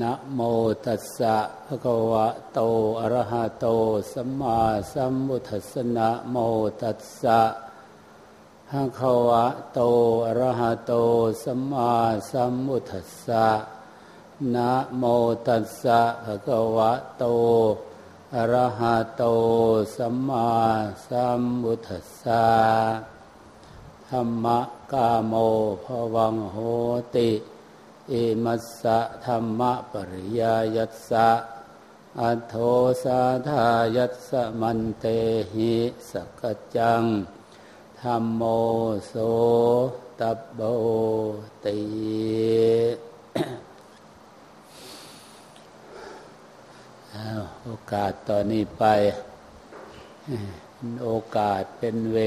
นะโมตัสสะภะคะวะโตอะระหะโตสัมมาสัมพุทธัสสะนะโมตัสสะภะคะวะโตอะระหะโตสัมมาสัมพุทธัสสะนะโมตัสสะภะคะวะโตอะระหะโตสัมมาสัมพุทธัสสะธรรมะกาโมภวังโหติ อิมัสสะธรรมะปริยายัสสะอัโทสาธายัสสะมันเตหิสกจังธรรมโมโสตับโบติโอกาสตอนนี้ไปโอกาสเป็นเว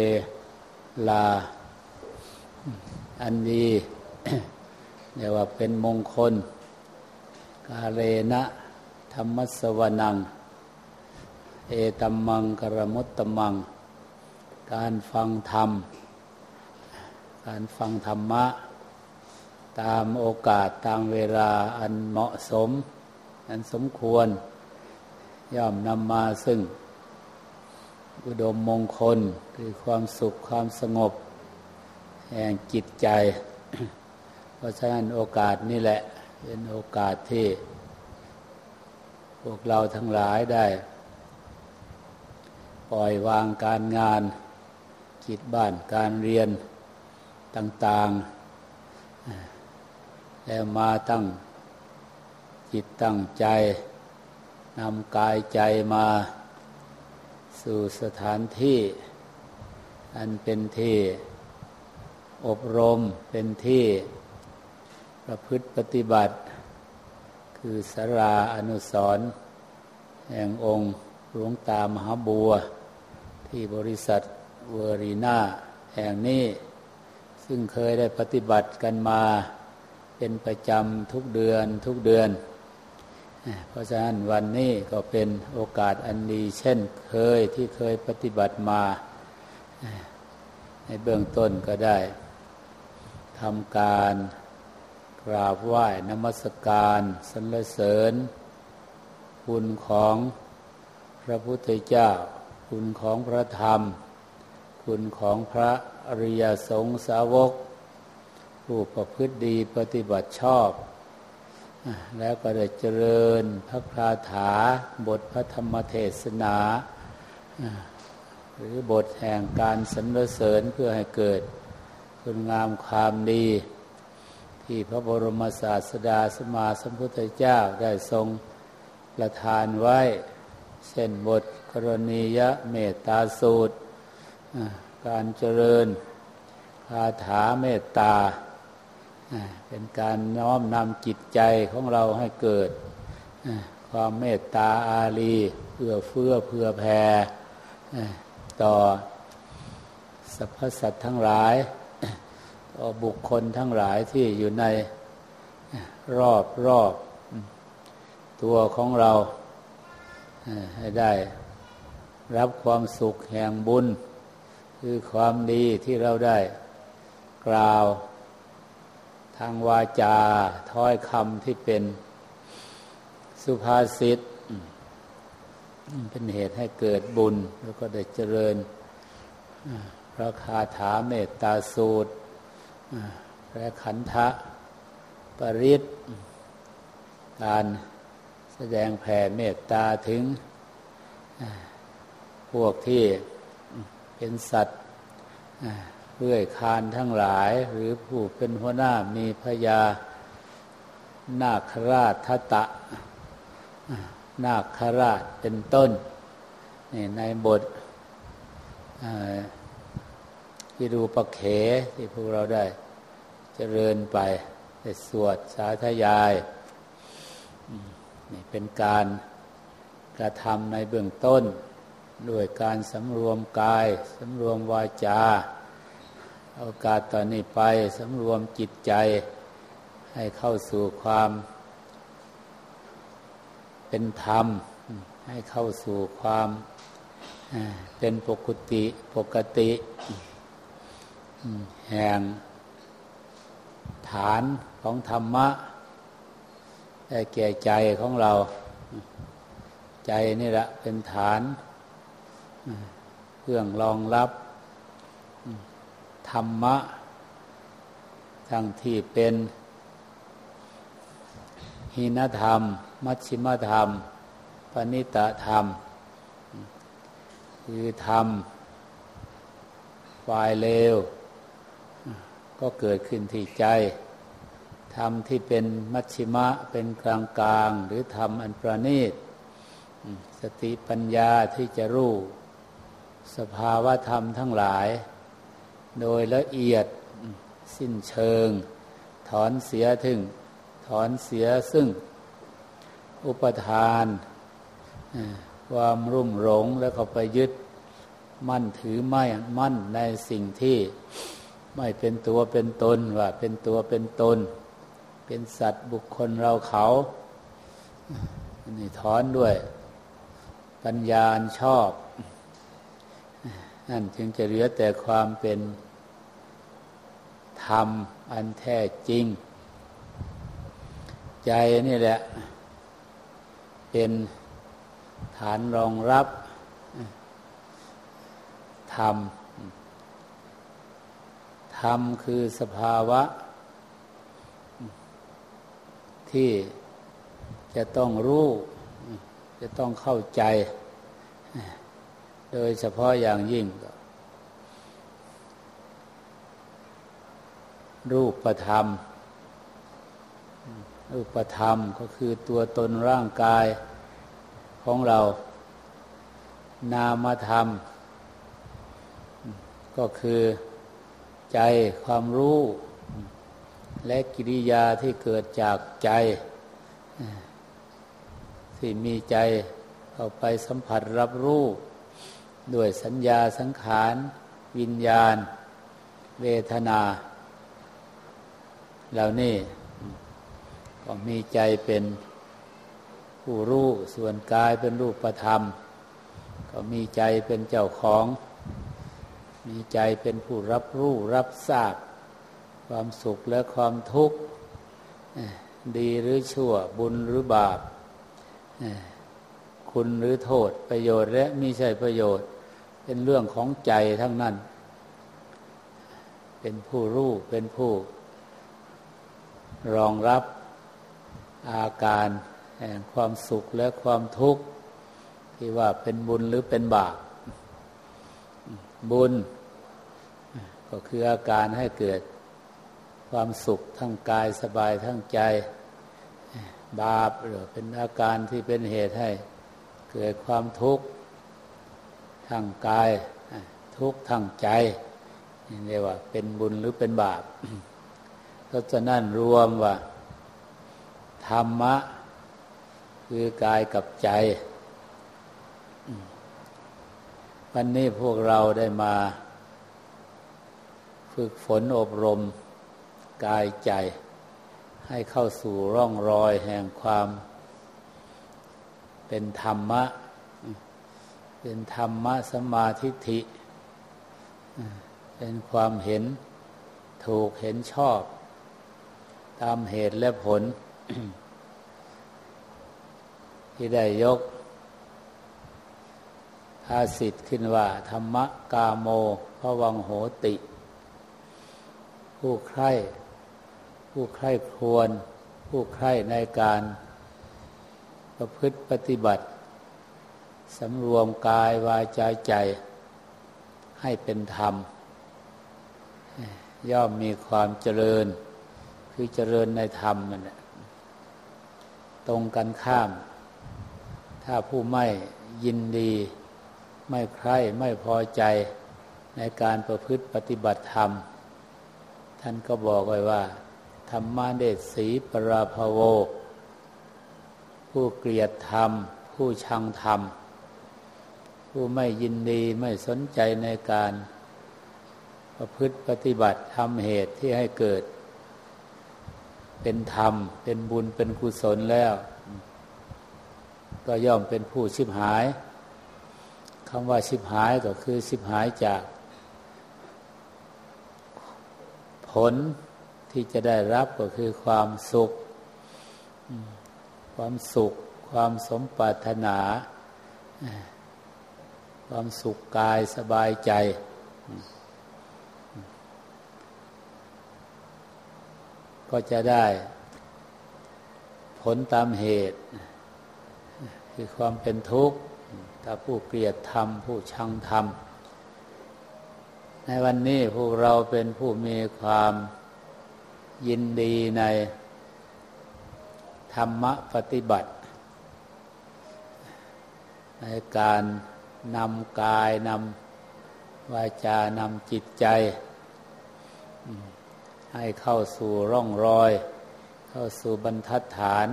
ลา อันนี้ เรียกว่าเป็นมงคล กาเลนะธรรมสวนัง เอตัมมังกรมุตตมัง การฟังธรรม การฟังธรรมะ ตามโอกาสตามเวลาอันเหมาะสม อันสมควร ย่อมนำมาซึ่ง อุดมมงคลคือความสุขความสงบ แห่งจิตใจ ราะฉะนั้นโอกาสนี่แหละ เป็นโอกาสที่ พวกเราทั้งหลายได้ ปล่อยวางการงานจิตบ้านการเรียนต่าง ๆ แล้วมาตั้งจิตตั้งใจนำกายใจมาสู่สถานที่ อันเป็นที่ อบรมเป็นที่ ประพฤติปฏิบัติ คือสาราอนุสรแห่งองค์หลวงตามหาบัว ที่บริษัทเวอรีนาแห่งนี้ ซึ่งเคยได้ปฏิบัติกันมา เป็นประจำทุกเดือนทุกเดือน เพราะฉะนั้นวันนี้ก็เป็นโอกาสอันดี เช่นเคยที่เคยปฏิบัติมา ในเบื้องต้นก็ได้ทำการ ราบไหว้นมัสการสรรเสริญ คุณของพระพุทธเจ้า คุณของพระธรรม คุณของพระอริยสงสาวก ผู้ประพฤติดีปฏิบัติชอบ แล้วก็ได้เจริญพระคาถาบทพระธรรมเทศนา หรือบทแห่งการสรรเสริญเพื่อให้เกิดคุณงามความดี ที่พระบรมศาสดาสมาสัมพุทธเจ้าได้ทรงประทานไว้เช่นบทกรณียะเมตตาสูตร การเจริญคาถาเมตตา เป็นการน้อมนำจิตใจของเราให้เกิด ความเมตตาอารีเพื่อเฟื้อเพื่อแผ่ต่อสรรพสัตว์ทั้งหลาย บุคคลทั้งหลายที่อยู่ในรอบรอบตัวของเราให้ได้รับความสุขแห่งบุญ คือความดีที่เราได้กล่าวทางวาจาถ้อยคำที่เป็นสุภาษิตเป็นเหตุให้เกิดบุญ แล้วก็ได้เจริญพระคาถาเมตตาสูตร และขันธะปริศการแสดงแผ่เมตตาถึง พวกที่เป็นสัตว์เรื่อยคานทั้งหลาย หรือผู้เป็นหัวหน้ามีพยานาคราชทตะ นาคราชเป็นต้นในบทที่ดูปะเขที่พวกเราได้ เจริญไปได้สวดสาธยายนี่เป็นการกระทำในเบื้องต้น ด้วยการสำรวมกายสำรวมวาจาโอกาสตอนนี้ไปสำรวมจิตใจ ให้เข้าสู่ความเป็นธรรม ให้เข้าสู่ความเป็นปกติปกติแห่ง ฐานของธรรมะได้แก่ใจของเรา ใจนี่แหละเป็นฐานเครื่องรองรับธรรมะ ทั้งที่เป็นหินธรรม มัชชิมธรรม ปณิตธรรม คือธรรมฝ่ายเลว ก็เกิดขึ้นที่ใจธรรมที่เป็นมัชชิมะเป็นกลางกลางหรือธรรมอันประณีตสติปัญญาที่จะรู้ สภาวะธรรมทั้งหลาย โดยละเอียดสิ้นเชิง ถอนเสียถึง ถอนเสียซึ่ง อุปทานความรุ่มหลงแล้วก็ไปยึด มั่นถือไม่มั่นในสิ่งที่ ไม่เป็นตัวเป็นตนว่า เป็นตัวเป็นตน เป็นสัตว์บุคคลเราเขานี่ถอนด้วย ปัญญาชอบนั่นจึงจะเหลือแต่ความเป็นธรรมอันแท้จริง ใจนี่แหละ เป็นฐานรองรับธรรม ธรรมคือสภาวะ ที่จะต้องรู้ จะต้องเข้าใจ โดยเฉพาะอย่างยิ่ง รูปประธรรม รูปธรรมก็คือตัวตนร่างกายของเรา นามธรรม ก็คือ ใจความรู้ และกิริยาที่เกิดจากใจที่มีใจเข้าไปสัมผัสรับรู้ ด้วยสัญญาสังขาร วิญญาณ เวทนา เหล่านี้ก็มีใจเป็นผู้รู้ส่วนกายเป็นรูปธรรม ก็มีใจเป็นเจ้าของ มีใจเป็นผู้รับรู้รับทราบ ความสุขและความทุกข์ ดีหรือชั่วบุญหรือบาป คุณหรือโทษประโยชน์และมีใช่ประโยชน์ เป็นเรื่องของใจทั้งนั้น เป็นผู้รู้เป็นผู้ รองรับอาการแห่งความสุขและความทุกข์ที่ว่าเป็นบุญหรือเป็นบาปบุญ ก็คืออาการให้เกิดความสุขทั้งกายสบายทั้งใจ บาปหรือเป็นอาการที่เป็นเหตุให้เกิดความทุกข์ทางกาย ทุกข์ทางใจนี่เรียกว่าเป็นบุญหรือเป็นบาป ก็จะนั่นรวมว่า ธรรมะ คือกายกับใจ วันนี้พวกเราได้มา ฝึกฝนอบรมกายใจ ให้เข้าสู่ร่องรอยแห่งความ เป็นธรรมะ เป็นธรรมะสมาธิิเป็นความเห็นถูกเห็นชอบ ตามเหตุและผล ที่ได้ยกภาสิทธิ์ขึ้นว่า ธรรมะกาโมพวังโหติ ผู้ใคร่ผู้ใคร่ควร ผู้ใคร่ในการประพฤติปฏิบัติสำรวมกายวาจาใจ ให้เป็นธรรม ย่อมมีความเจริญ คือเจริญในธรรมมันตรงกันข้าม ถ้าผู้ไม่ยินดี ไม่ใคร่ไม่พอใจในการประพฤติปฏิบัติธรรม ท่านก็บอกไว้ว่า ธรรมเดชสีปราภโว ผู้เกลียดธรรม ผู้ชังธรรม ผู้ไม่ยินดีไม่สนใจในการประพฤติปฏิบัติทำเหตุที่ให้เกิด เป็นธรรม เป็นบุญเป็นกุศลแล้ว ก็ย่อมเป็นผู้ชิบหายคำว่าชิบหายก็คือชิบหายจากผ ลที่จะได้รับก็คือความสุข ความสุข ความสมปรารถนา ความสุขกายสบายใจ ก็จะได้ผลตามเหตุ คือความเป็นทุกข์ ถ้าผู้เกลียดธรรม ผู้ชังธรรม ในวันนี้พวกเราเป็นผู้มีความยินดีในธรรมปฏิบัติ ในการนำกายนำวาจานำจิตใจ ให้เข้าสู่ร่องรอย เข้าสู่บรรทัดฐาน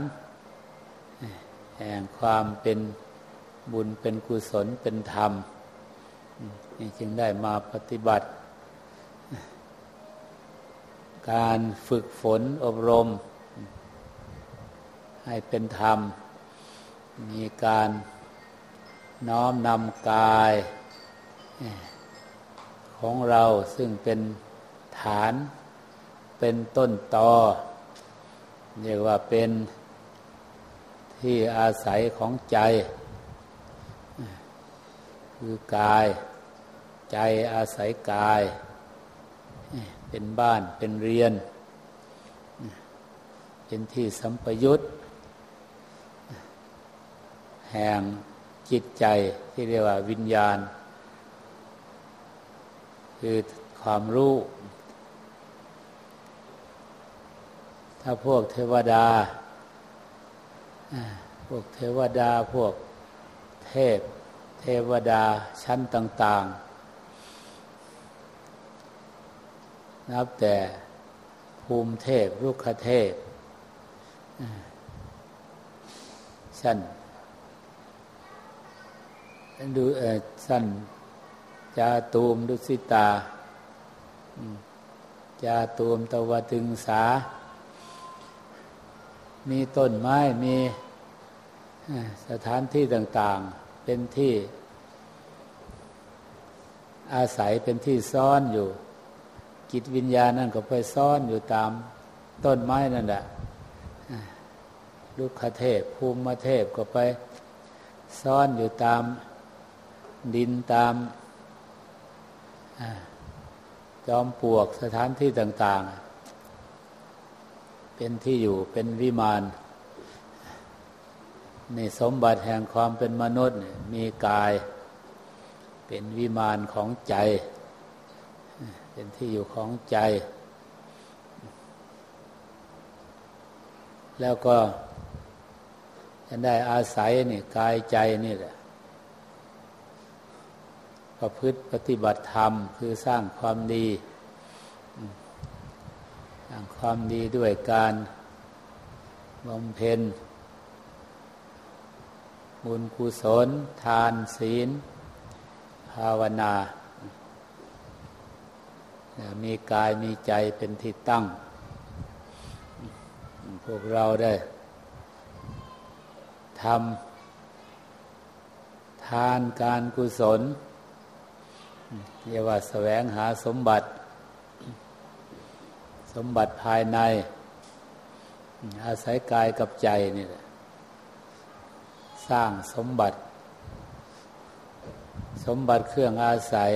แห่งความเป็นบุญเป็นกุศลเป็นธรรม จึงได้มาปฏิบัติ การฝึกฝนอบรม ให้เป็นธรรม มีการน้อมนำกาย ของเราซึ่งเป็นฐานเป็นต้นตอเรียกว่าเป็นที่อาศัยของใจ คือกาย ใจอาศัยกาย เป็นบ้านเป็นเรียน เป็นที่สัมปยุตแห่งจิตใจที่เรียกว่าวิญญาณ คือความรู้ ถ้าพวกเทวดา พวกเทวดาพวกเทพ เทวดาชั้นต่าง ๆ นับแต่ภูมิเทพรุกขเทพชั้นดูสั้นจาตูมดุสิตาจาตูมตะวตึงสา มีต้นไม้มีสถานที่ต่าง ๆ เป็นที่อาศัยเป็นที่ซ่อนอยู่ จิตวิญญาณนั่นก็ไปซ่อนอยู่ตามต้นไม้นั่นแหละลูกขเทพภูมิเทพก็ไปซ่อนอยู่ตามดินตามจอมปลวกสถานที่ต่าง ๆ เป็นที่อยู่เป็นวิมานในสมบัติแห่งความเป็นมนุษย์มีกาย เป็นวิมานของใจ เป็นที่อยู่ของใจ แล้วก็จะได้อาศัยนี่กายใจนี่แหละประพฤติปฏิบัติธรรมคือสร้างความดี สร้างความดีด้วยการบำเพ็ญบุญกุศล ทานศีล ภาวนา มีกายมีใจเป็นที่ตั้ง พวกเราได้ทำทานการกุศลเรียกว่าแสวงหาสมบัติ สมบัติภายใน อาศัยกายกับใจนี่แหละสร้างสมบัติ สมบัติเครื่องอาศัย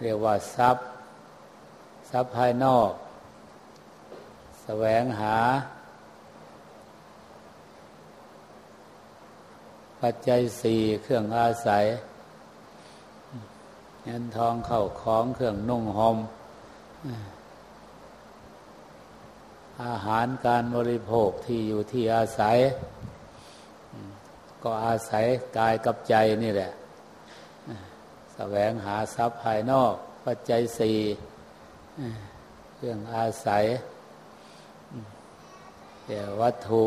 เรียกว่าทรัพย์ ทรัพย์ภายนอกแสวงหา ปัจจัยสี่เครื่องอาศัย เงินทองเข้าของเครื่องนุ่งหม่มอาหารการบริโภคที่อยู่ที่อาศัย ก็อาศัยกายกับใจนี่แหละ แสวงหาทรัพย์ภายนอกปัจจัยสี่เครื่องอาศัยแต่วัตถุ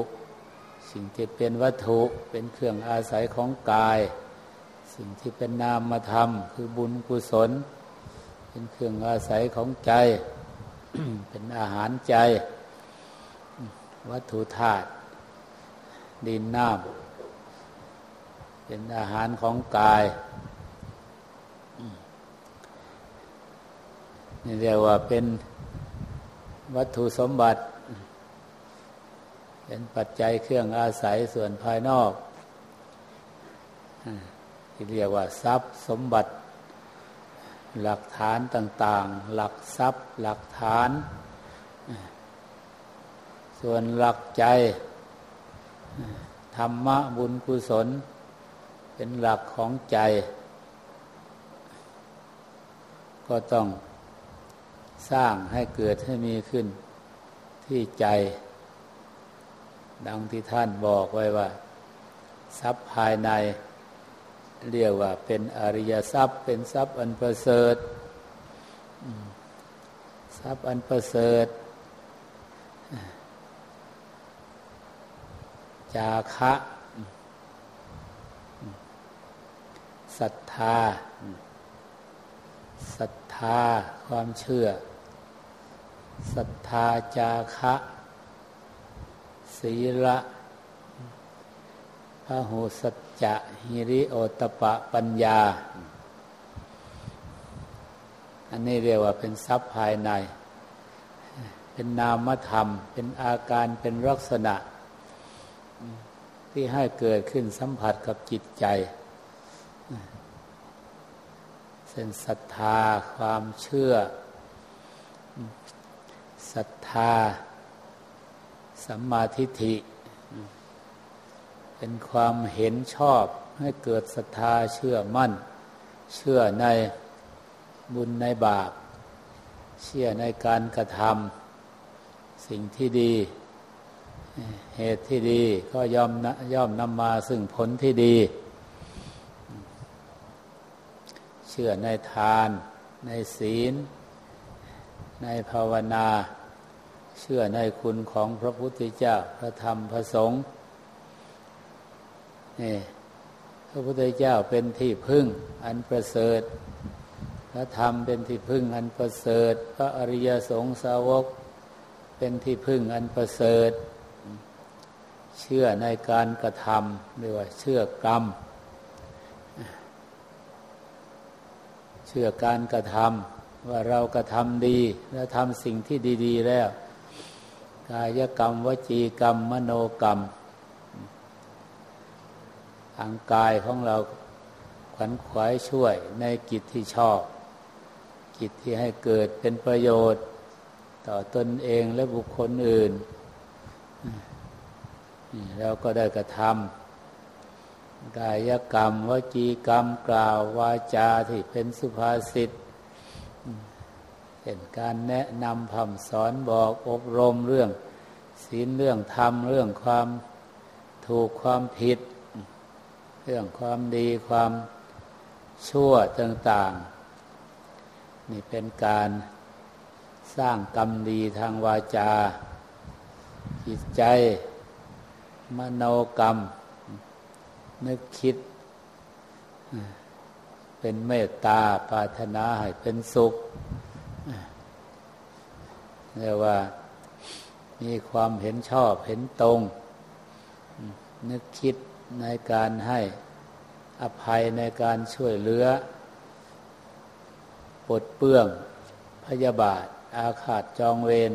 สิ่งที่เป็นวัตถุเป็นเครื่องอาศัยของกาย สิ่งที่เป็นนามธรรม คือบุญกุศล เป็นเครื่องอาศัยของใจ เป็นอาหารใจ วัตถุธาตุดินน้ำเป็นอาหารของกาย นี่เรียกว่าเป็นวัตถุสมบัติ เป็นปัจจัยเครื่องอาศัยส่วนภายนอกที่เรียกว่า ทรัพย์สมบัติ หลักฐานต่าง ๆ หลักทรัพย์ หลักฐาน ส่วนหลักใจ ธรรมะบุญกุศล เป็นหลักของใจ ก็ต้อง สร้างให้เกิดให้มีขึ้นที่ใจ ดังที่ท่านบอกไว้ว่า ทรัพย์ภายใน เรียกว่าเป็นอริยทรัพย์ เป็นทรัพย์อันประเสริฐทรัพย์อันประเสริฐ จาคะศรัทธาศรัทธาความเชื่อ ศรัทธาจาคะศีละพระหูสัจจะฮิริโอตปะปัญญา อันนี้เรียกว่าเป็นทรัพย์ภายใน เป็นนามธรรม เป็นอาการเป็นลักษณะ ที่ให้เกิดขึ้นสัมผัสกับจิตใจเส้นศรัทธาความเชื่อ ศรัทธา สัมมาทิฏฐิ เป็นความเห็นชอบให้เกิดศรัทธาเชื่อมั่น เชื่อในบุญในบาป เชื่อในการกระทำสิ่งที่ดี เหตุที่ดีก็ย่อมย่อมนำมาซึ่งผลที่ดี เชื่อในทาน ในศีล ในภาวนา เชื่อในคุณของพระพุทธเจ้าพระธรรมพระสงฆ์นี่พระพุทธเจ้าเป็นที่พึ่งอันประเสริฐ พระธรรมเป็นที่พึ่งอันประเสริฐ พระอริยสงสาวก เป็นที่พึ่งอันประเสริฐ เชื่อในการกระทำเรียกว่าเชื่อกรรม เชื่อการกระทำว่าเรากระทำดีและทำสิ่งที่ดี ๆ แล้ว กายกรรม วจีกรรม มโนกรรม ทางกายของเราขวัญขวายช่วยในกิจที่ชอบ กิจที่ให้เกิดเป็นประโยชน์ ต่อตนเองและบุคคลอื่นเราก็ได้กระทำกายกรรม วจีกรรมกล่าววาจาที่เป็นสุภาษิต เป็นการแนะนำคำสอนบอกอบรมเรื่องศีลเรื่องธรรมเรื่องความถูกความผิด เรื่องความดีความชั่วต่างๆ นี่เป็นการสร้างกรรมดีทางวาจา จิตใจ มโนกรรม นึกคิด เป็นเมตตาปรารถนาให้เป็นสุข เรียกว่ามีความเห็นชอบเห็นตรง นึกคิดในการให้อภัยในการช่วยเหลือปลดเปื้อง พยาบาท อาฆาตจองเวร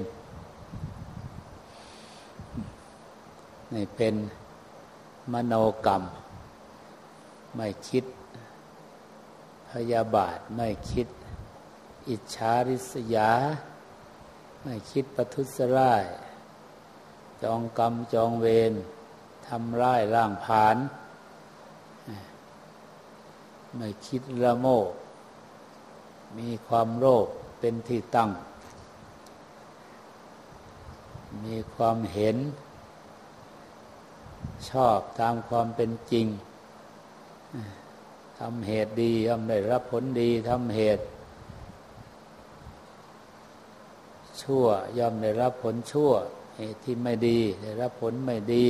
นี่เป็นมโนกรรม ไม่คิด พยาบาทไม่คิด อิจฉาริษยา ไม่คิดประทุษร้าย จองกรรมจองเวรทำร้ายร่างผาน ไม่คิดละโมกมีความโลภเป็นที่ตั้ง มีความเห็น ชอบตามความเป็นจริงทำเหตุดีย่อมได้รับผลดีทำเหตุ ชั่ว ย่อมได้รับผลชั่วที่ไม่ดี ได้รับผลไม่ดี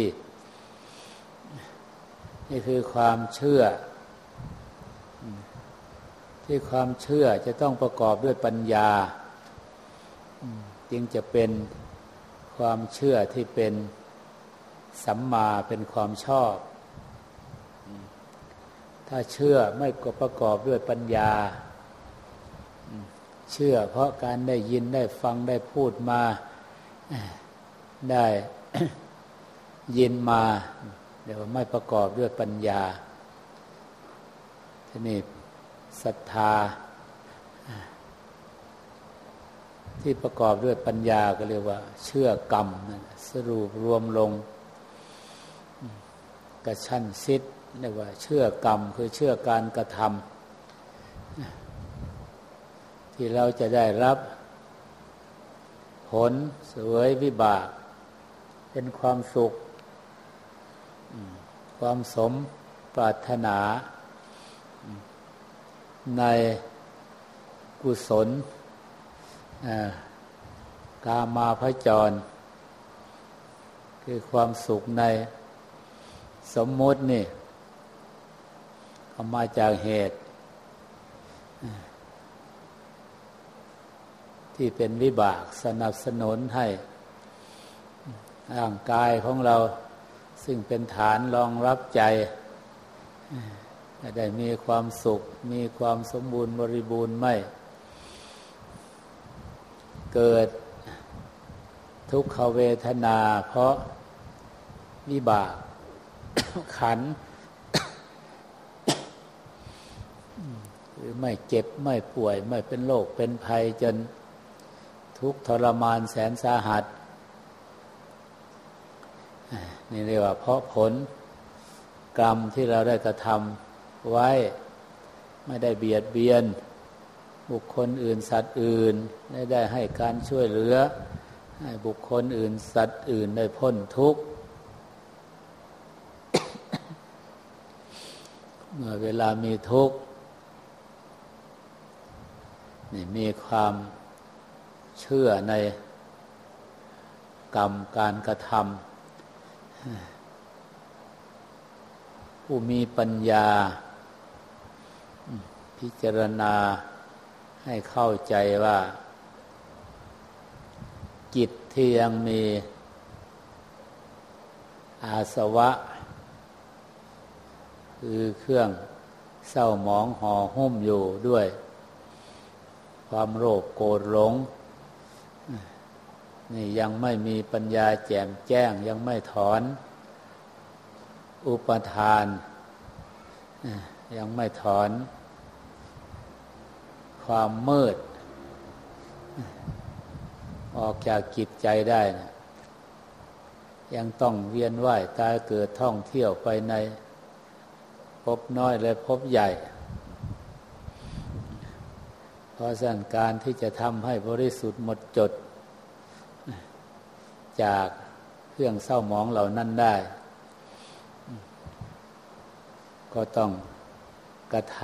นี่คือความเชื่อ ที่ความเชื่อจะต้องประกอบด้วยปัญญา จึงจะเป็นความเชื่อที่เป็นสัมมาเป็นความชอบ ถ้าเชื่อไม่ประกอบด้วยปัญญา เชื่อเพราะการได้ยินได้ฟังได้พูดมาได้ยินมาเดี๋ยวไม่ประกอบด้วยปัญญาทีนี้ศรัทธา ที่ประกอบด้วยปัญญาก็เรียกว่า เชื่อกรรมสรุปรวมลงกระชั้นซิดเรียกว่า เชื่อกรรมคือเชื่อการกระทำ ที่เราจะได้รับ ผลสวยวิบาก เป็นความสุข ความสมปรารถนา ในกุศลกามาพระจร คือความสุขในสมมุตินี่ก็มาจากเหตุ ที่เป็นวิบากสนับสนุนให้ ร่างกายของเราซึ่งเป็นฐานรองรับใจได้มีความสุข มีความสมบูรณ์บริบูรณ์ไม่ เกิดทุกขเวทนา เพราะวิบาก ขันหรือไม่เจ็บไม่ป่วยไม่เป็นโรคเป็นภัยจน ทุกทรมานแสนสาหัสนี่เรียกว่าเพราะผลกรรมที่เราได้กระทำไว้ไม่ได้เบียดเบียน บุคคลอื่นสัตว์อื่นได้ได้ให้การช่วยเหลือ ให้บุคคลอื่นสัตว์อื่นได้พ้นทุกข์เมื่อเวลามีทุกข์นี่มีความ เชื่อในกรรมการกระทำผู้มีปัญญา พิจารณาให้เข้าใจว่า จิตที่ยังมีอาสวะ คือเครื่องเศร้าหมองห่อหุ้มอยู่ด้วย ความโรคโกรธหลง นี่ยังไม่มีปัญญาแจ่มแจ้ง ยังไม่ถอน อุปทาน ยังไม่ถอน ความมืด ออกจากจิตใจได้นะยังต้องเวียนว่ายตายเกิดท่องเที่ยวไปในพบน้อยและพบใหญ่ เพราะสั่นการที่จะทำให้บริสุทธิ์หมดจด จากเครื่องเศร้าหมองเหล่านั้นได้ ก็ต้องกระท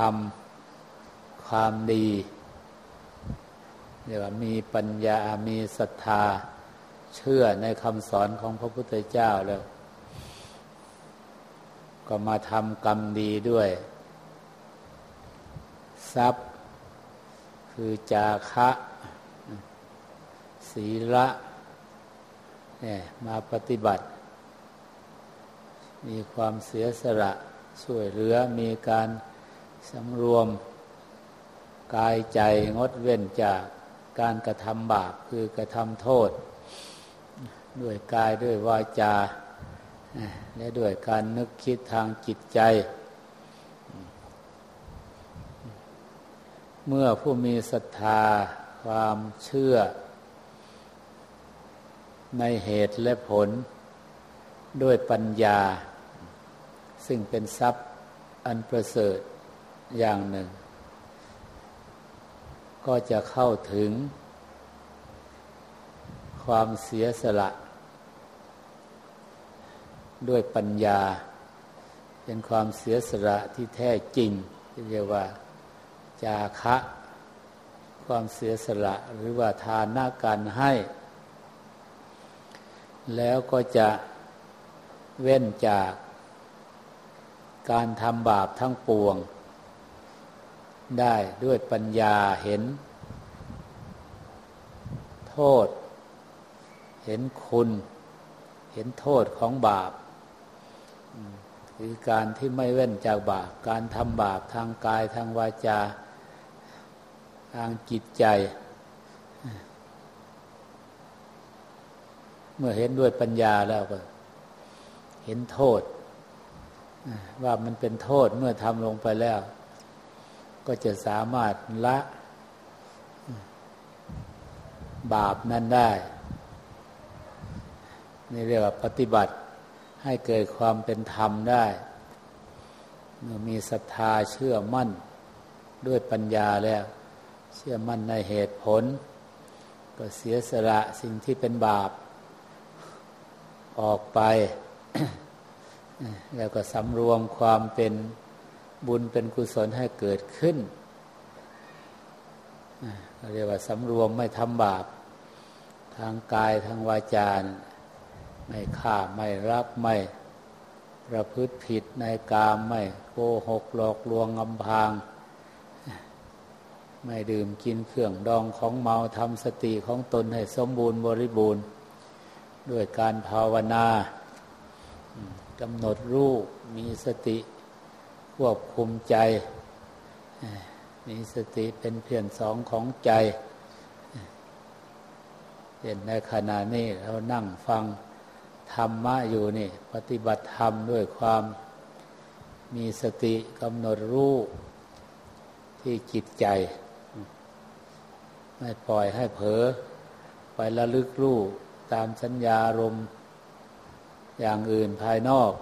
ำความดีเรียกว่ามีปัญญา มีศรัทธา เชื่อในคำสอนของพระพุทธเจ้าแล้ว ก็มาทำกรรมดีด้วย ทรัพย์ คือจาคะศีละ เนี่ยมาปฏิบัติ มีความเสียสละช่วยเหลือมีการสำรวมกายใจงดเว้นจากการกระทำบาปคือกระทำโทษ ด้วยกายด้วยวาจา และด้วยการนึกคิดทางจิตใจ เมื่อผู้มีศรัทธาความเชื่อ ในเหตุและผลด้วยปัญญา ซึ่งเป็นทรัพย์อันประเสริฐอย่างหนึ่ง ก็จะเข้าถึง ความเสียสละ ด้วยปัญญา เป็นความเสียสละที่แท้จริงที่เรียกว่า จาคะ ความเสียสละหรือว่าทานาการให้ แล้วก็จะเว้นจากการทำบาปทั้งปวง ได้ด้วยปัญญาเห็น โทษ เห็นคุณ เห็นโทษของบาปคือการที่ไม่เว้นจากบาป การทำบาปทางกายทางวาจา ทางจิตใจ เมื่อเห็นด้วยปัญญาแล้วก็ เห็นโทษ ว่ามันเป็นโทษเมื่อทำลงไปแล้ว ก็จะสามารถละ บาปนั้นได้นี่เรียกว่าปฏิบัติให้เกิดความเป็นธรรมได้เมื่อมีศรัทธาเชื่อมั่นด้วยปัญญาแล้ว เชื่อมั่นในเหตุผล ก็เสียสละสิ่งที่เป็นบาป ออกไป แล้วก็สำรวมความเป็นบุญเป็นกุศลให้เกิดขึ้นเรียกว่าสำรวมไม่ทำบาป ทางกายทางวาจาไม่ฆ่าไม่รักไม่ประพฤติผิดในกามไม่โกหกหลอกลวงอำพาง ไม่ดื่มกินเครื่องดองของเมาทำสติของตนให้สมบูรณ์บริบูรณ์ ด้วยการภาวนากำหนดรูปมีสติควบคุมใจ มีสติเป็นเพียงสองของใจเห็นในขณะนี้เรานั่งฟังธรรมะอยู่นี่ ปฏิบัติธรรมด้วยความมีสติกำหนดรู้ที่จิตใจ ไม่ปล่อยให้เผลอไประลึกรู้ ตามสัญญารมอย่างอื่นภายนอก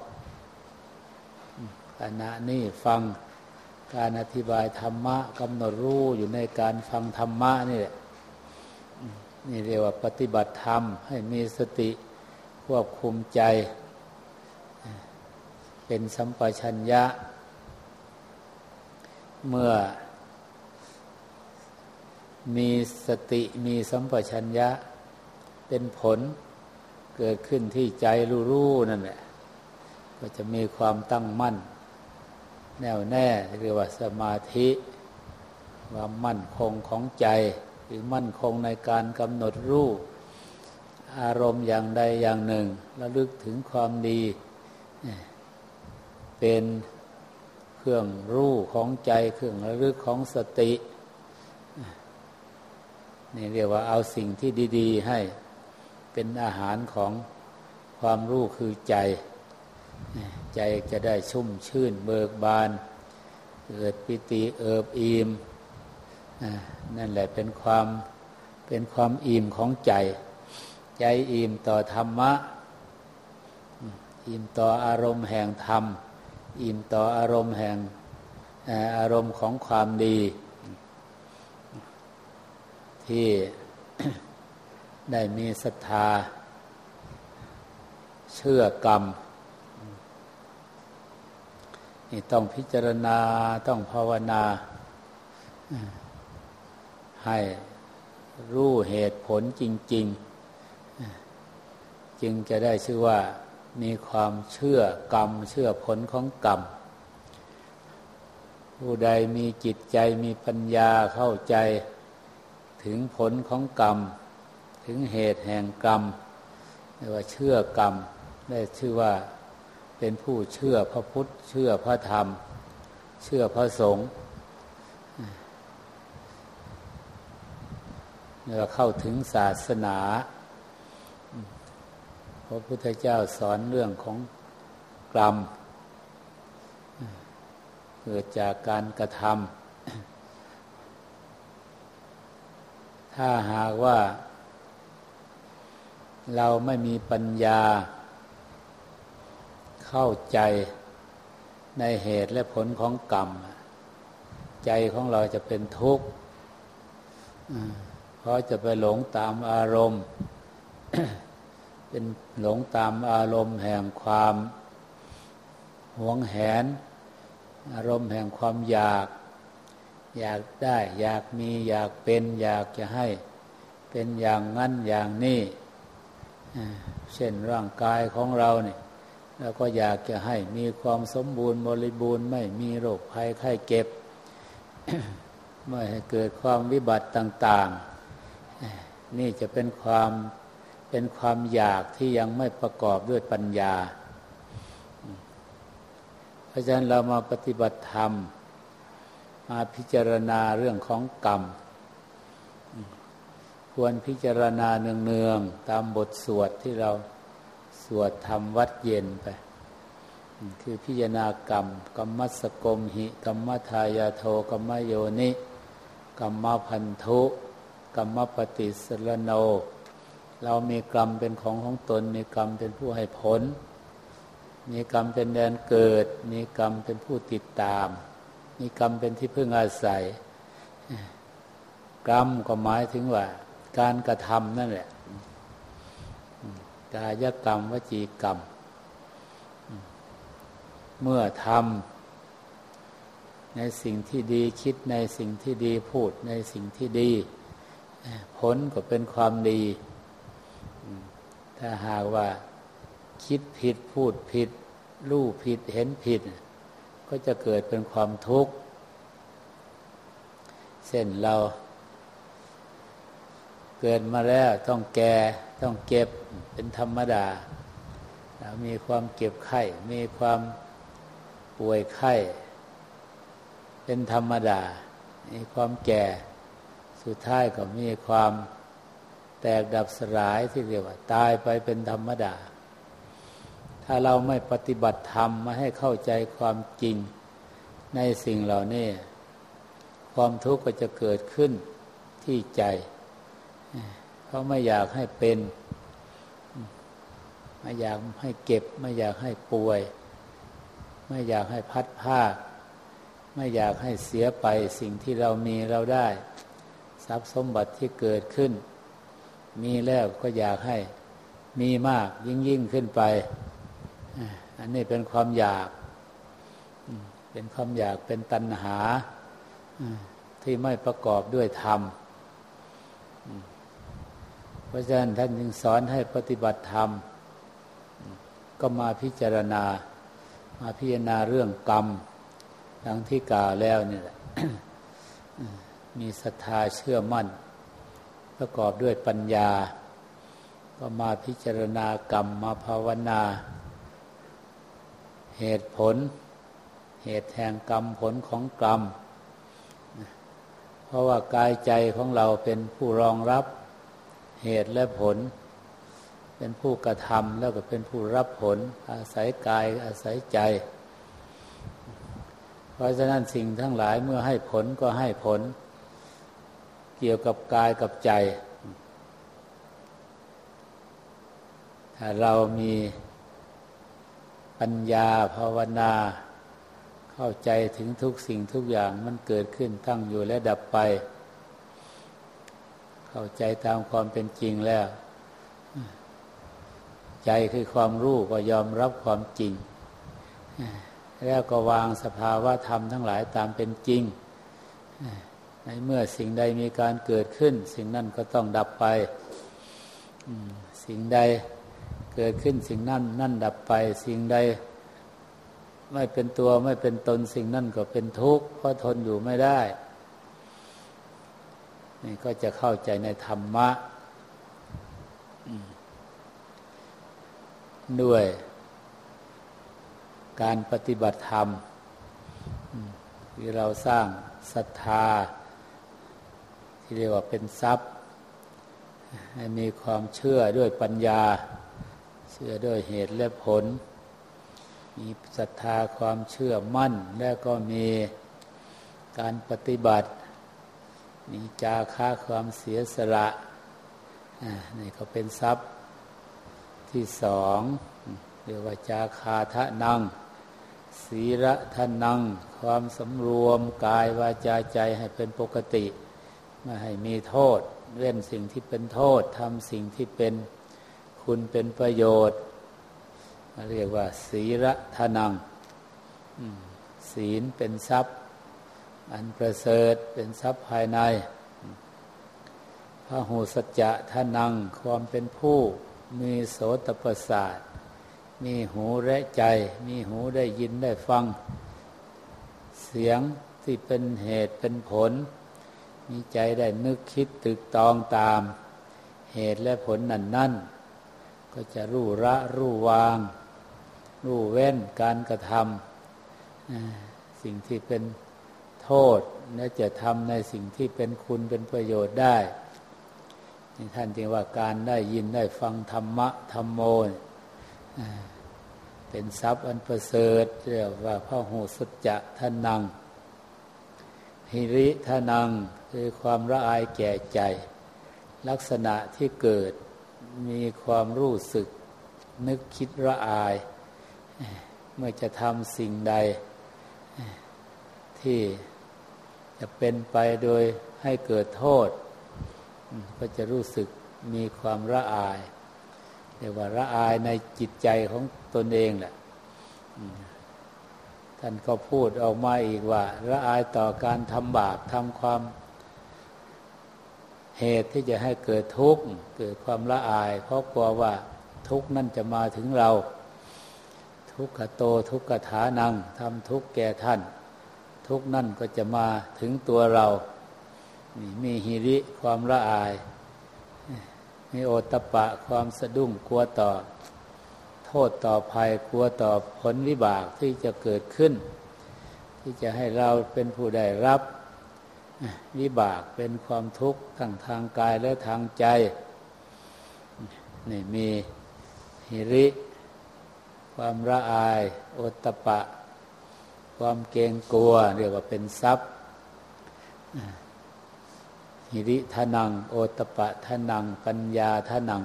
ขณะนี้ฟังการอธิบายธรรมะกำหนดรู้อยู่ในการฟังธรรมะนี่แหละนี่เรียกว่าปฏิบัติธรรม ให้มีสติควบคุมใจ เป็นสัมปชัญญะ เมื่อ มีสติมีสัมปชัญญะ เป็นผลเกิดขึ้นที่ใจรู้ๆนั่นแหละก็จะมีความตั้งมั่น แน่วแน่เรียกว่าสมาธิความมั่นคงของใจ หรือมั่นคงในการกำหนดรู้อารมณ์อย่างใดอย่างหนึ่งระลึกถึงความดี เป็นเครื่องรู้ของใจเครื่องระลึกของสตินี่เรียกว่าเอาสิ่งที่ดี ๆ ให้ เป็นอาหารของความรู้คือใจ ใจจะได้ชุ่มชื่นเบิกบาน เกิดปิติเอิบอิ่มนั่นแหละเป็นความเป็นความอิ่มของใจ ใจอิ่มต่อธรรมะ อิ่มต่ออารมณ์แห่งธรรม อิ่มต่ออารมณ์แห่งอารมณ์ของความดี ที่ ได้มีศรัทธา เชื่อกรรม นี่ต้องพิจารณาต้องภาวนา ให้รู้เหตุผลจริง ๆ จึงจะได้ชื่อว่ามีความเชื่อกรรม เชื่อผลของกรรม ผู้ใดมีจิตใจมีปัญญาเข้าใจถึงผลของกรรม ถึงเหตุแห่งกรรมเรียกว่าเชื่อกรรม ได้ชื่อว่าเป็นผู้เชื่อพระพุทธ เชื่อพระธรรม เชื่อพระสงฆ์เรียกว่าเข้าถึงศาสนาพระพุทธเจ้าสอนเรื่องของกรรม เกิดจากการกระทำถ้าหากว่า เราไม่มีปัญญา เข้าใจในเหตุและผลของกรรม ใจของเราจะเป็นทุกข์เพราะจะไปหลงตามอารมณ์ เป็นหลงตามอารมณ์แห่งความหวงแหน อารมณ์แห่งความอยาก อยากได้ อยากมีอยากเป็น อยากจะให้ เป็นอย่างนั้นอย่างนี้ เช่นร่างกายของเราเนี่ยแล้วก็อยากจะให้มีความสมบูรณ์บริบูรณ์ ไม่มีโรคภัยไข้เจ็บ ไม่ให้เกิดความวิบัติต่าง ๆ นี่จะเป็นความเป็นความอยากที่ยังไม่ประกอบด้วยปัญญา เพราะฉะนั้นเรามาปฏิบัติธรรม มาพิจารณาเรื่องของกรรม ควรพิจารณาเนืองๆตามบทสวดที่เราสวดทำวัดเย็นไป คือพิจารณากรรมกรรมสกมหิกรรมทายาโทกรรมโยนิกรรมพันธุกรรมปฏิสรโน เรามีกรรมเป็นของของตน มีกรรมเป็นผู้ให้ผล มีกรรมเป็นแดนเกิด มีกรรมเป็นผู้ติดตาม มีกรรมเป็นที่พึ่งอาศัย กรรมก็หมายถึงว่า การกระทำนั่นแหละ กายกรรมวจีกรรม เมื่อทำในสิ่งที่ดีคิดในสิ่งที่ดีพูดในสิ่งที่ดี ผลก็เป็นความดี ถ้าหากว่าคิดผิดพูดผิด รู้ผิดเห็นผิด ก็จะเกิดเป็นความทุกข์เช่นเรา เกิดมาแล้วต้องแก่ต้องเก็บเป็นธรรมดาเรามีความเก็บไข้ มีความป่วยไข้ เป็นธรรมดา มีความแก่สุดท้ายก็มีความแตกดับสลายที่เรียกว่า ตายไปเป็นธรรมดา ถ้าเราไม่ปฏิบัติธรรมมาให้เข้าใจความจริงในสิ่งเหล่านี้ ความทุกข์ก็จะเกิดขึ้นที่ใจ เพราไม่อยากให้เป็น ไม่อยากให้เก็บ ไม่อยากให้ป่วย ไม่อยากให้พัดภาค ไม่อยากให้เสียไปสิ่งที่เรามีเราได้ ทรัพย์สมบัติที่เกิดขึ้น มีแล้วก็อยากให้มีมากยิ่งยิ่งขึ้นไป อันนี้เป็นความอยาก เป็นความอยากเป็นตัณหาที่ไม่ประกอบด้วยธรรม เพราะฉะนั้นท่านจึงสอนให้ปฏิบัติธรรม ก็มาพิจารณา มาพิจารณาเรื่องกรรมดังที่กล่าวแล้วนี่แหละมีศรัทธาเชื่อมั่น ประกอบด้วยปัญญา ก็มาพิจารณากรรมมาภาวนา เหตุผล เหตุแห่งกรรมผลของกรรม เพราะว่ากายใจของเราเป็นผู้รองรับ เหตุและผล เป็นผู้กระทำแล้วก็เป็นผู้รับผล อาศัยกายอาศัยใจ เพราะฉะนั้นสิ่งทั้งหลายเมื่อให้ผลก็ให้ผล เกี่ยวกับกายกับใจถ้าเรามีปัญญาภาวนาเข้าใจถึงทุกสิ่งทุกอย่างมันเกิดขึ้นตั้งอยู่และดับไป เข้าใจตามความเป็นจริงแล้ว ใจคือความรู้ก็ยอมรับความจริง แล้วก็วางสภาวะธรรมทั้งหลายตามเป็นจริง ในเมื่อสิ่งใดมีการเกิดขึ้น สิ่งนั้นก็ต้องดับไป สิ่งใดเกิดขึ้นสิ่งนั้นนั่นดับไป สิ่งใดไม่เป็นตัวไม่เป็นตนสิ่งนั้นก็เป็นทุกข์เพราะทนอยู่ไม่ได้ นี่ก็จะเข้าใจในธรรมะด้วย การปฏิบัติธรรมที่เราสร้างศรัทธา ที่เรียกว่าเป็นทรัพย์ ให้มีความเชื่อด้วยปัญญา เชื่อด้วยเหตุและผล มีศรัทธาความเชื่อมั่น และก็มีการปฏิบัติ มีจาค่าความเสียสละนี่ก็เป็นทรัพย์ที่สองเรียกว่าจาคาทะนัง ศีระทะนัง ความสำรวมกายวาจาใจให้เป็นปกติ ไม่ให้มีโทษ เล่นสิ่งที่เป็นโทษทำสิ่งที่เป็นคุณเป็นประโยชน์ เรียกว่า ศีระทะนังศีลเป็นทรัพย์ อันประเสริฐเป็นทรัพย์ภายในพระหูสัจจะทานังความเป็นผู้มีโสตประสาท มีหูและใจ มีหูได้ยินได้ฟัง เสียงที่เป็นเหตุเป็นผล มีใจได้นึกคิดตึกตองตาม เหตุและผลนั่นนั่นก็จะรู้ระรู้วาง รู้เว้นการกระทำสิ่งที่เป็น โทษ และจะทำในสิ่งที่เป็นคุณเป็นประโยชน์ได้ท่านจึงว่าการได้ยินได้ฟังธรรมะธรรมโมเป็นทรัพย์อันประเสริฐเรียกว่าพระหูสุจจะทนัง หิริทนังคือความละอายแก่ใจ ลักษณะที่เกิดมีความรู้สึก นึกคิดละอาย เมื่อจะทำสิ่งใด ที่ จะเป็นไปโดยให้เกิดโทษ ก็จะรู้สึกมีความละอายเรียกว่าละอายในจิตใจของตนเองแหละท่านก็พูดออกมาอีกว่าละอายต่อการทำบาปทำความ เหตุที่จะให้เกิดทุกข์เกิดความละอาย เพราะกลัวว่าทุกข์นั่นจะมาถึงเรา ทุกขโตทุกขฐานังทำทุกข์แก่ท่าน ทุกนั่นก็จะมาถึงตัวเรา นี่มีหิริความละอาย มีโอตปะความสะดุ้งกลัวต่อ โทษต่อภัยกลัวต่อผลวิบากที่จะเกิดขึ้น ที่จะให้เราเป็นผู้ได้รับวิบากเป็นความทุกข์ทั้งทางกายและทางใจ นี่มีหิริ ความละอาย โอตปะ ความเกรงกลัว เรียกว่าเป็นทรัพย์หิริทนัง โอตปะทนัง ปัญญาทนัง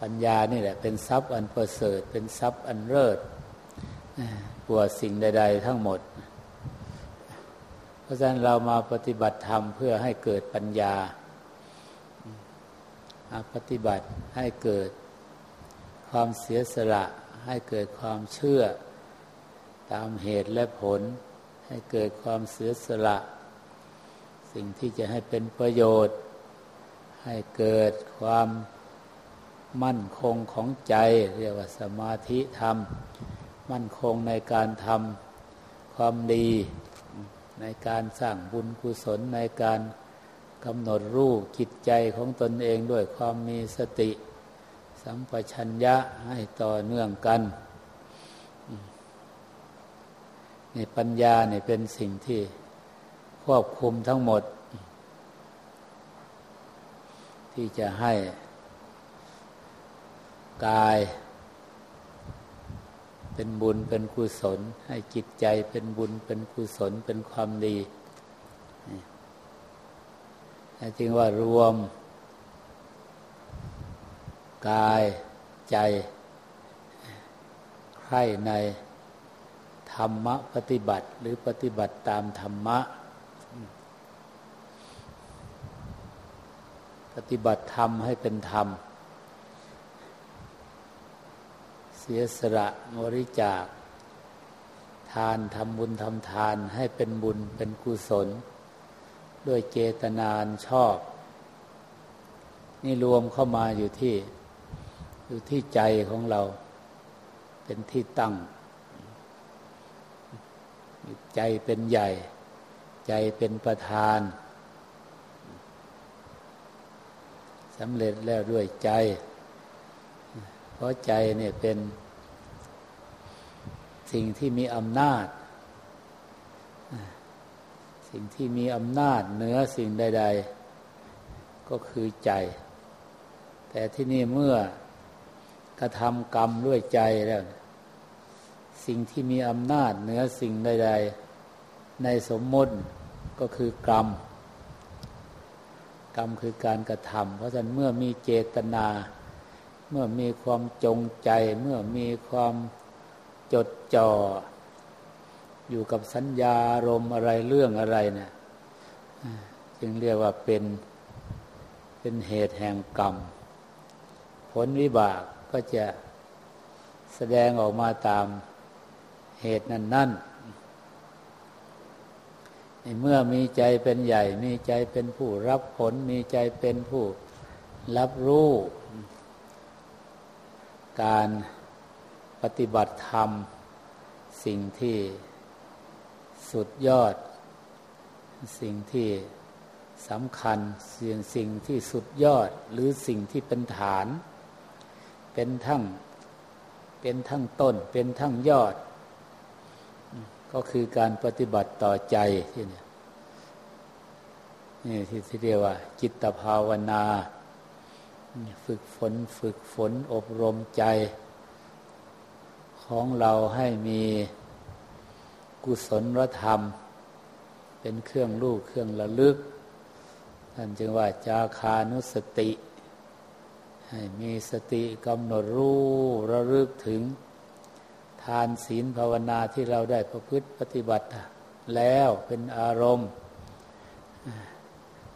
ปัญญานี่แหละ เป็นทรัพย์อันประเสริฐ เป็นทรัพย์อันเลิศกว่าสิ่งใด ๆ ทั้งหมด เพราะฉะนั้นเรามาปฏิบัติธรรมเพื่อให้เกิดปัญญาปฏิบัติให้เกิดความเสียสละ ให้เกิดความเชื่อ ตามเหตุและผลให้เกิดความเสียสละ สิ่งที่จะให้เป็นประโยชน์ ให้เกิดความมั่นคงของใจ เรียกว่าสมาธิธรรม มั่นคงในการทำความดี ในการสร้างบุญกุศลในการกำหนดรู้จิตใจของตนเองด้วยความมีสติ สัมปชัญญะให้ต่อเนื่องกัน นี่ปัญญาเนี่ยเป็นสิ่งที่ควบคุมทั้งหมด ที่จะให้กาย เป็นบุญเป็นกุศล ให้จิตใจเป็นบุญเป็นกุศลเป็นความดีจึงว่ารวม กายใจใครใน รรมะปฏิบัติหรือปฏิบัติตามธรรมะ ปฏิบัติธรรมให้เป็นธรรม เสียสละบริจาค ทานทำบุญทำทานให้เป็นบุญเป็นกุศล ด้วยเจตนานชอบ นี่รวมเข้ามาอยู่ที่อยู่ที่ใจของเราเป็นที่ตั้ง ใจเป็นใหญ่ ใจเป็นประธานสำเร็จแล้วด้วยใจ เพราะใจเนี่ยเป็นสิ่งที่มีอำนาจ สิ่งที่มีอำนาจเหนือสิ่งใด ๆ ก็คือใจ แต่ที่นี่เมื่อกระทำกรรมด้วยใจแล้ว สิ่งที่มีอำนาจเหนือสิ่งใด ๆ ในสมมติก็คือกรรม กรรมคือการกระทำเพราะฉะนั้นเมื่อมีเจตนา เมื่อมีความจงใจ เมื่อมีความจดจ่อ อยู่กับสัญญารมอะไรเรื่องอะไรเนะี่ยจึงเรียกว่าเป็นเป็นเหตุแห่งกรรม ผลวิบากก็จะแสดงออกมาตาม เหตุนั้นนั่นเมื่อมีใจเป็นใหญ่ มีใจเป็นผู้รับผล มีใจเป็นผู้รับรู้ การปฏิบัติธรรม สิ่งที่สุดยอด สิ่งที่สำคัญสิ่งสิ่งที่สุดยอด หรือสิ่งที่เป็นฐาน เป็นทั้งเป็นทั้งต้น เป็นทั้งยอด ก็คือการปฏิบัติต่อใจที่นี่นี่ที่เรียกว่า จิตภาวนา ฝึกฝนฝึกฝนอบรมใจ ของเราให้มีกุศลธรรม เป็นเครื่องลูกเครื่องระลึก ท่านจึงว่าจาคานุสติ ให้มีสติกำหนดรู้ระลึกถึงานศีลภาวนาที่เราได้ประพฤติปฏิบัติ แล้วเป็นอารมณ์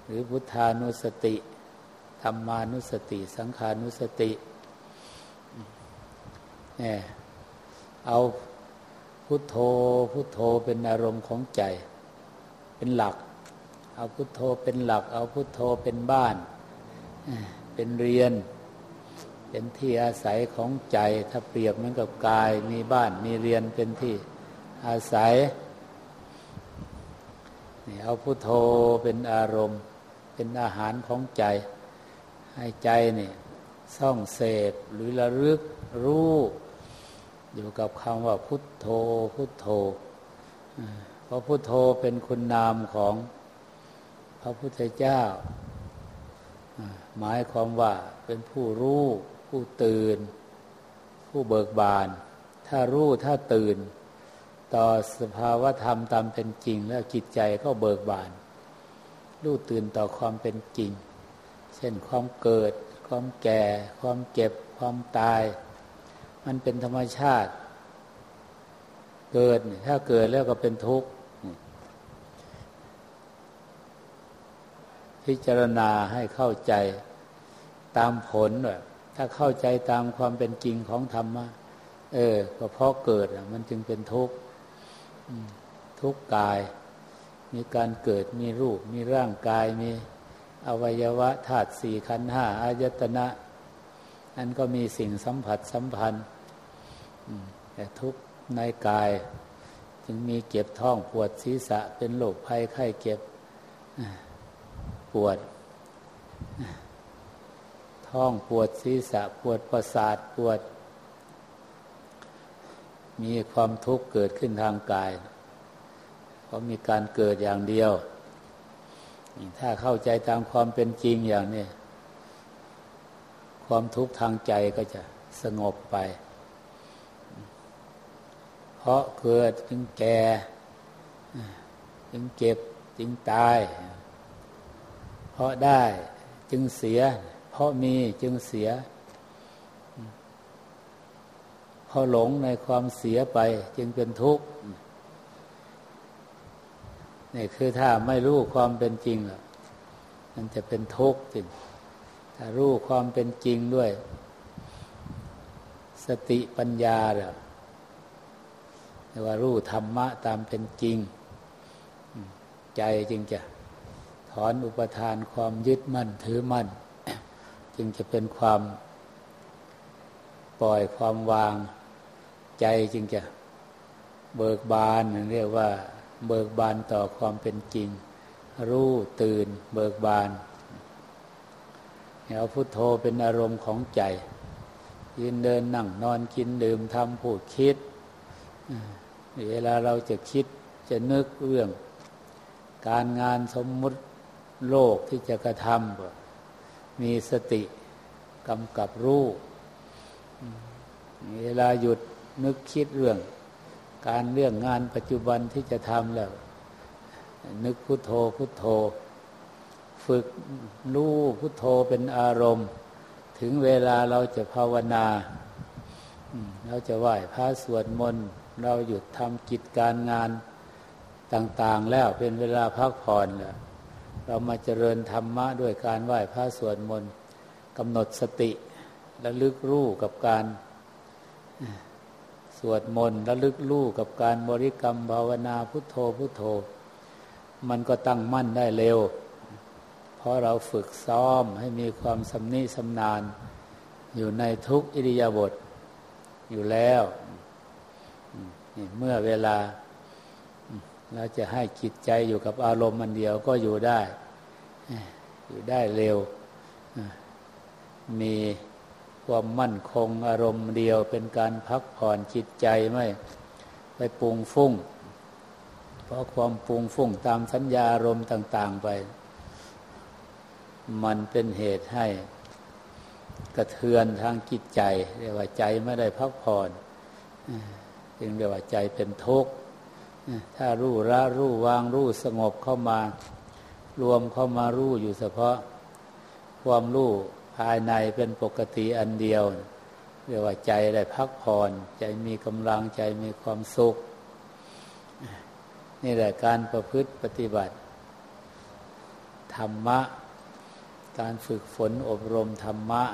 หรือพุทธานุสติธรรมานุสติ สังขานุสติเนี่ยเอาพุทโธพุทโธเป็นอารมณ์ของใจ เป็นหลัก เอาพุทโธเป็นหลัก เอาพุทโธเป็นบ้าน เป็นเรียน เป็นที่อาศัยของใจ ถ้าเปรียบเหมือนกับกาย มีบ้านมีเรียนเป็นที่อาศัยนี่เอาพุทโธเป็นอารมณ์ เป็นอาหารของใจ ให้ใจนี่ซ่องเสพหรือระลึกรู้อยู่กับคำว่าพุทโธพุทโธเพราะพุทโธเป็นคุณนามของพระพุทธเจ้า หมายความว่าเป็นผู้รู้ ผู้ตื่น ผู้เบิกบาน ถ้ารู้ถ้าตื่น ต่อสภาวธรรมตามเป็นจริง แล้วจิตใจก็เบิกบาน รู้ตื่นต่อความเป็นจริง เช่นความเกิด ความแก่ ความเจ็บ ความตาย มันเป็นธรรมชาติ เกิดถ้าเกิดแล้วก็เป็นทุกข์พิจารณาให้เข้าใจตามผลแบบ ถ้าเข้าใจตามความเป็นจริงของธรรมะเออก็เพราะเกิดมันจึงเป็นทุกข์ทุกข์กาย มีการเกิดมีรูป มีร่างกายมีอวัยวะธาตุสี่ขันห้าอายตนะนั่นก็มีสิ่งสัมผัสสัมพันธ์แต่ทุกในกาย จึงมีเจ็บท้องปวดศีรษะเป็นโรคภัยไข้เจ็บปวด ท้องปวดศีรษะปวดประสาทปวด มีความทุกข์เกิดขึ้นทางกายเพราะมีการเกิดอย่างเดียว ถ้าเข้าใจตามความเป็นจริงอย่างนี้ความทุกข์ทางใจก็จะสงบไป เพราะเกิดจึงแก่จึงเจ็บจึงตาย เพราะได้จึงเสีย เพราะมีจึงเสีย เพราะหลงในความเสียไปจึงเป็นทุกข์นี่คือถ้าไม่รู้ความเป็นจริงมันจะเป็นทุกข์จริงถ้ารู้ความเป็นจริงด้วย สติปัญญาเรียกว่ารู้ธรรมะตามเป็นจริง ใจจึงจะถอนอุปทานความยึดมั่นถือมั่น จึงจะเป็นความปล่อยความวางใจจึงจะเบิกบานเรียกว่า เบิกบานต่อความเป็นจริง รู้ตื่น เบิกบานเอาพุโทโธเป็นอารมณ์ของใจยืนเดินนั่งนอนกินดื่มทำพูดคิดเวลาเราจะคิดจะนึกเรื่อง การงานสมมุติโลกที่จะกระทำ มีสติกำกับรู้เวลาหยุดนึกคิดเรื่อง การเรื่องงานปัจจุบันที่จะทำแล้ว นึกพุโทโธพุโทโธ ฝึกรู้พุทโธเป็นอารมณ์ ถึงเวลาเราจะภาวนา เราจะไหว้พระสวดมนต์เราหยุดทำกิจการงานต่าง ๆ แล้วเป็นเวลาพักผ่อนแล้ว เรามาเจริญธรรมะด้วยการไหว้พระสวดมนต์กำหนดสติและลึกรู้กับการสวดมนต์และลึกรู้กับการบริกรรมภาวนาพุทโธพุทโธ มันก็ตั้งมั่นได้เร็ว เพราะเราฝึกซ้อมให้มีความสำนิสำนาน อยู่ในทุกอิริยาบถอยู่แล้ว เมื่อเวลา เราจะให้จิตใจอยู่กับอารมณ์มันเดียวก็อยู่ได้ อยู่ได้เร็ว มีความมั่นคงอารมณ์เดียวเป็นการพักผ่อนจิตใจไม่ไปปรุงฟุ้ง เพราะความปรุงฟุ้งตามสัญญาอารมณ์ต่าง ๆไป มันเป็นเหตุให้กระเทือนทางจิตใจ เรียกว่าใจไม่ได้พักผ่อนจึงเรียกว่าใจเป็นทุกข์ ถ้ารู้ละรู้วางรู้สงบเข้ามา รวมเข้ามารู้อยู่เฉพาะ ความรู้ภายในเป็นปกติอันเดียวเรียกว่าใจได้พักผ่อน ใจมีกำลังใจมีความสุข นี่แหละการประพฤติปฏิบัติ ธรรมะ การฝึกฝนอบรมธรรมะ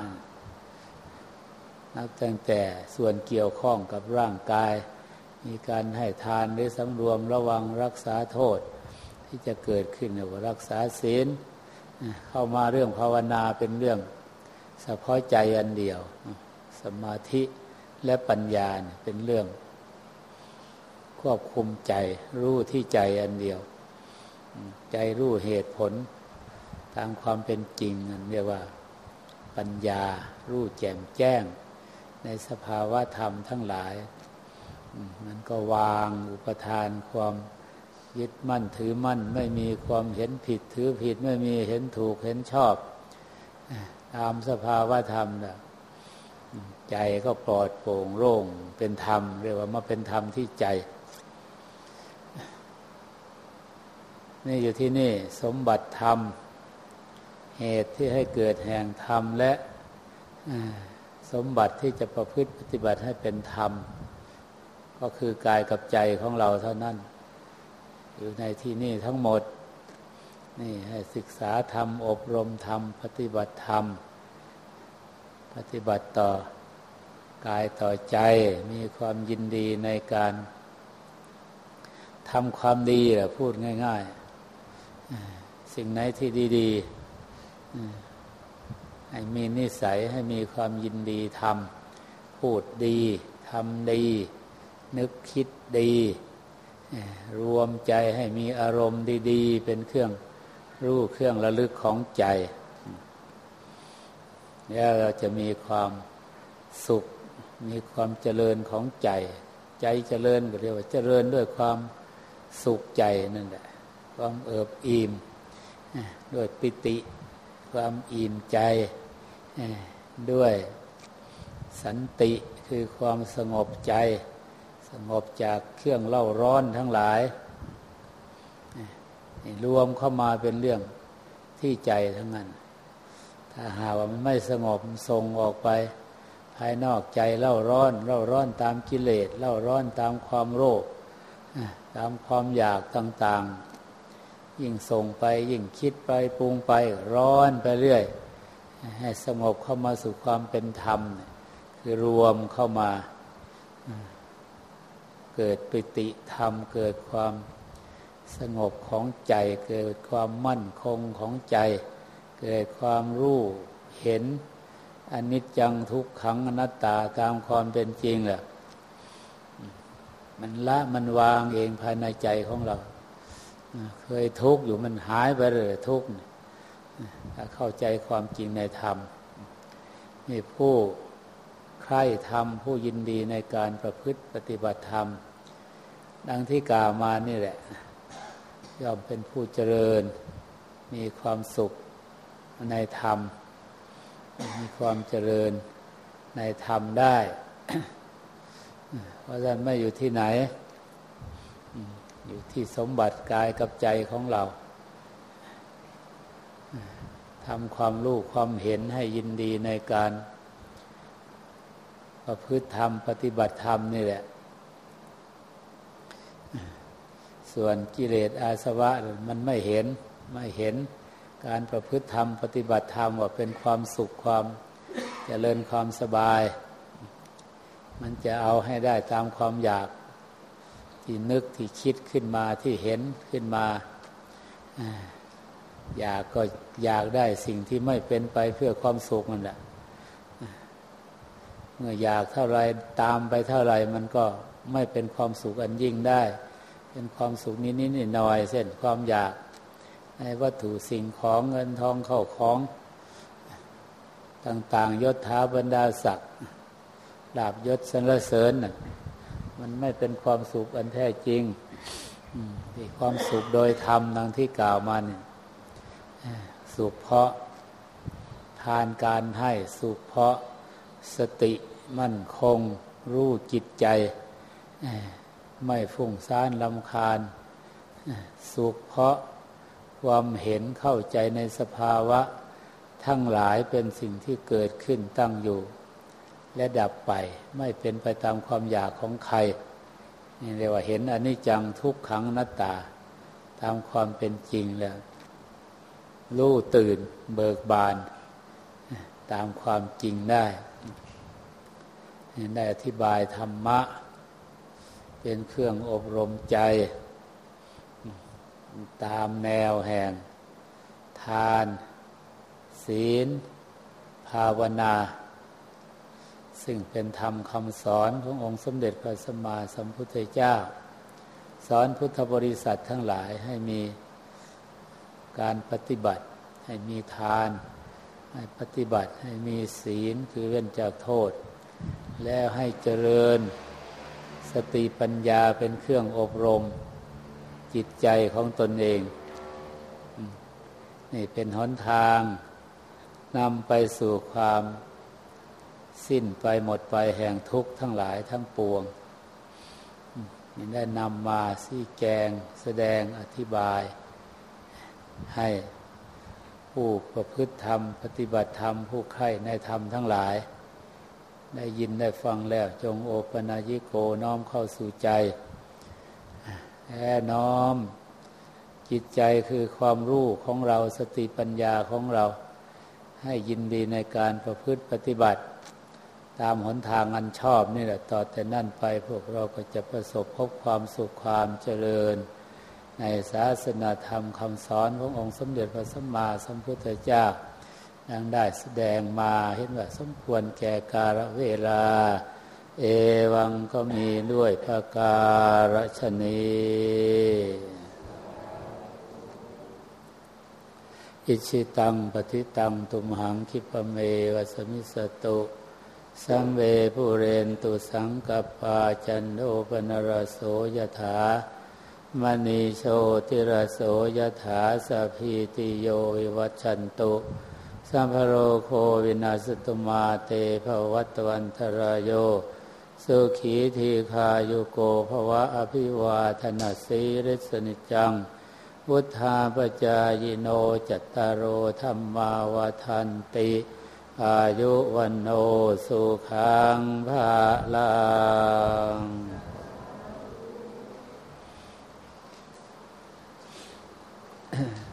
นับตั้งแต่ส่วนเกี่ยวข้องกับร่างกาย มีการให้ทานหรือสำรวมระวังรักษาโทษ ที่จะเกิดขึ้นว่ารักษาศีลเข้ามาเรื่องภาวนาเป็นเรื่องเฉพาะใจอันเดียว สมาธิและปัญญาเป็นเรื่อง ควบคุมใจรู้ที่ใจอันเดียว ใจรู้เหตุผลตามความเป็นจริงนั่นเรียกว่าปัญญารู้แจ่มแจ้ง ในสภาวะธรรมทั้งหลาย มันก็วางอุปทานความยึดมั่นถือมั่น ไม่มีความเห็นผิดถือผิดไม่มีเห็นถูกเห็นชอบ ตามสภาวะธรรมนะใจก็ปลอดโปร่งโล่งเป็นธรรม เรียกว่ามาเป็นธรรมที่ใจ นี่อยู่ที่นี่สมบัติธรรม เหตุที่ให้เกิดแห่งธรรมและสมบัติที่จะประพฤติปฏิบัติให้เป็นธรรม ก็คือกายกับใจของเราเท่านั้น อยู่ในที่นี่ทั้งหมด นี่ให้ศึกษาธรรม อบรมธรรม ปฏิบัติธรรม ปฏิบัติต่อกายต่อใจมีความยินดีในการทำความดีแหละพูดง่าย ๆ สิ่งไหนที่ดีๆให้มีนิสัยให้มีความยินดีทำพูดดีทำดี นึกคิดดี รวมใจให้มีอารมณ์ดี ๆ เป็นเครื่องรู้เครื่องระลึกของใจ แล้วเราจะมีความสุข มีความเจริญของใจ ใจเจริญก็เรียกว่าเจริญด้วยความสุขใจนั่นแหละความเอิบอิ่มด้วยปิติ ความอิ่มใจด้วยสันติคือความสงบใจ สงบจากเครื่องเล่าร้อนทั้งหลายรวมเข้ามาเป็นเรื่องที่ใจทั้งนั้น ถ้าหาว่ามันไม่สงบส่งออกไป ภายนอกใจเล่าร้อน เล่าร้อนตามกิเลสเล่าร้อนตามความโลภตามความอยากต่างๆ ยิ่งส่งไปยิ่งคิดไปปรุงไปร้อนไปเรื่อย ให้สงบเข้ามาสู่ความเป็นธรรม คือรวมเข้ามา เกิดปิติธรรม เกิดความสงบของใจ เกิดความมั่นคงของใจ เกิดความรู้เห็นอนิจจังทุกขังอนัตตาตามความเป็นจริงแหละมันละมันวางเองภายในใจของเรา เคยทุกข์อยู่มันหายไปเลยทุกข์ถ้าเข้าใจความจริงในธรรมนี่ผู้ใคร่ธรรมผู้ยินดีในการประพฤติปฏิบัติธรรม ดังที่กล่าวมานี่แหละ ย่อมเป็นผู้เจริญ มีความสุขในธรรม มีความเจริญในธรรมได้ เพราะฉะนั้นไม่อยู่ที่ไหน อยู่ที่สมบัติกายกับใจของเราทำความรู้ความเห็นให้ยินดีในการประพฤติธรรม ปฏิบัติธรรมนี่แหละ ส่วนกิเลสอาสวะมันไม่เห็นไม่เห็นการประพฤติธรรม ปฏิบัติธรรมว่าเป็นความสุขความจเจริญความสบาย มันจะเอาให้ได้ตามความอยากที่นึกที่คิดขึ้นมาที่เห็นขึ้นมาอยากก็อยากได้สิ่งที่ไม่เป็นไปเพื่อความสุขมันแหละเมื่ออยากเท่าไรตามไปเท่าไรมันก็ไม่เป็นความสุขอันยิ่งได้ เป็นความสุขนิดนิดหน่อยเส้นความอยากในวัตถุสิ่งของเงินทองเข้าของ ต่าง ๆ ยศถาบรรดาศักดิ์ลาบยศสรรเสริญมันไม่เป็นความสุขอันแท้จริงที่ความสุขโดยธรรมดังที่กล่าวมาเนี่ยสุขเพราะทานการให้สุขเพราะสติมั่นคงรู้จิตใจ ไม่ฟุ้งซ่านลำคาญ สุขเพราะความเห็นเข้าใจในสภาวะ ทั้งหลายเป็นสิ่งที่เกิดขึ้นตั้งอยู่ และดับไปไม่เป็นไปตามความอยากของใคร นี่เรียกว่าเห็นอนิจจังทุกขังนัตตา ตามความเป็นจริงแล้วรู้ตื่นเบิกบาน ตามความจริงได้ ได้อธิบายธรรมะ เป็นเครื่องอบรมใจ ตามแนวแห่ง ทาน ศีล ภาวนา ซึ่งเป็นธรรมคำสอนขององค์สมเด็จพระสัมมาสัมพุทธเจ้า สอนพุทธบริษัททั้งหลายให้มีการปฏิบัติ ให้มีทาน ให้ปฏิบัติให้มีศีลคือเว้นจากโทษ แล้วให้เจริญ สติปัญญาเป็นเครื่องอบรม จิตใจของตนเอง นี่เป็นหนทางนำไปสู่ความสิ้นไปหมดไปแห่งทุกข์ทั้งหลายทั้งปวงนี่ได้นำมาซี่แกงแสดงอธิบาย ให้ผู้ประพฤติธรรม ปฏิบัติธรรม ผู้ใคร่ในธรรมทั้งหลาย ได้ยินได้ฟังแล้ว จงโอปนายิโกน้อมเข้าสู่ใจแอน้อม จิตใจคือความรู้ของเราสติปัญญาของเรา ให้ยินดีในการประพฤติปฏิบัติ ตามหนทางอันชอบนี่แหละต่อแต่นั่นไปพวกเราก็จะประสบพบความสุขความเจริญ ในศาสนาธรรมคำสอนขององค์สมเด็จพระสัมมาสัมพุทธเจ้า ยังได้แสดงมาเห็นว่าสมควรแก่กาลเวลา เอวังก็มีด้วยพระการชนีอิชิตังปฏิตังตุมหังคิปเมวัสมิสตุสัมเวปุเรนตุสังกปาจันโดปนรโสยถามณีโชติรโสยถาสพีติโยวิวัชันตุ สัมภโรโควินาสตุมาเตภวัตวันทรายโย สุขีทีคาโยโกภวะอภิวาธนาสีริสนิจัง วุทธาปจายโนจัตตารโอธรรมาวาทันติ อายุวันโนสุขังภาลังอ